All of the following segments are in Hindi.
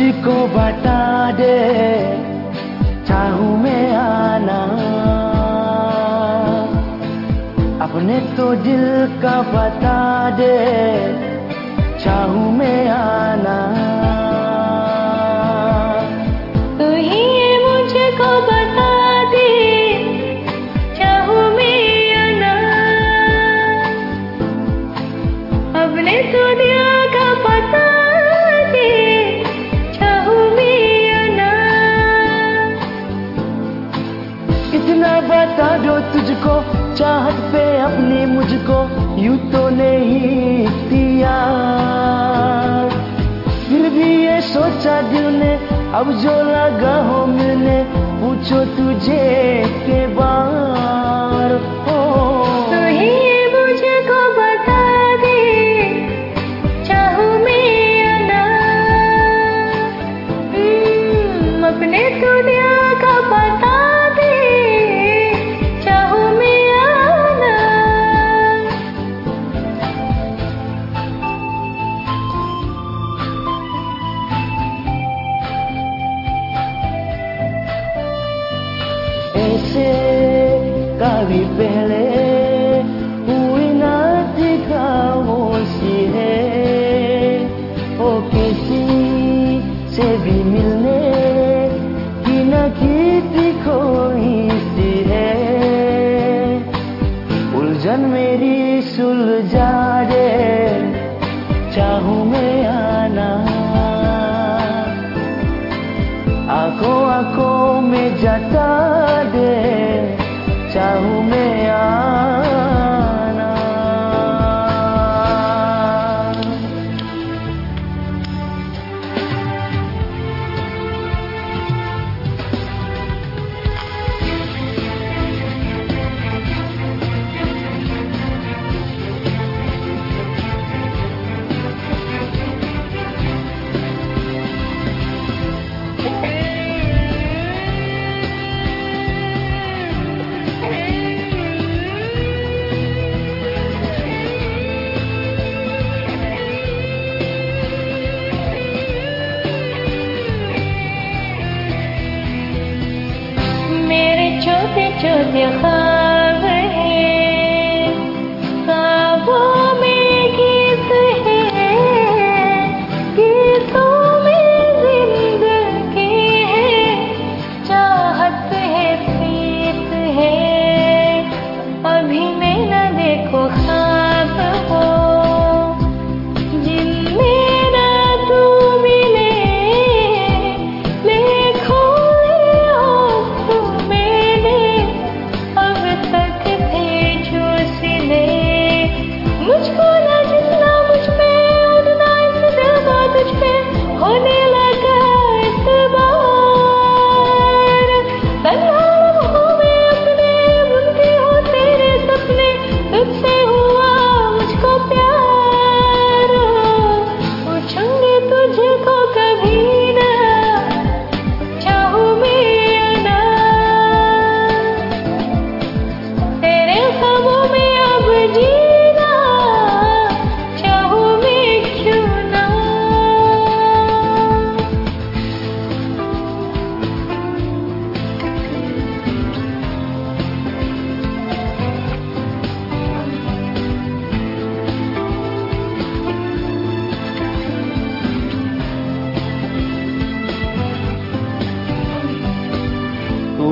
मुझको बता दे, चाहू मैं आना। अपने तो दिल का बता दे, चाहू मैं आना। दिल अब जो लगा हो मैंने पूछो तुझे कभी पहले हुई ना थी खामोशी है ओ किसी से भी मिलने की न की थी कोई सी है उलझन मेरी सुलझा दे चाहूँ मैं आना। आँखों आँखों में जता दे चाहूँ मैं आना 这片海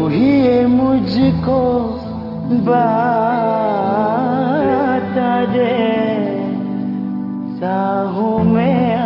ही मुझको बता दे। साहू मैं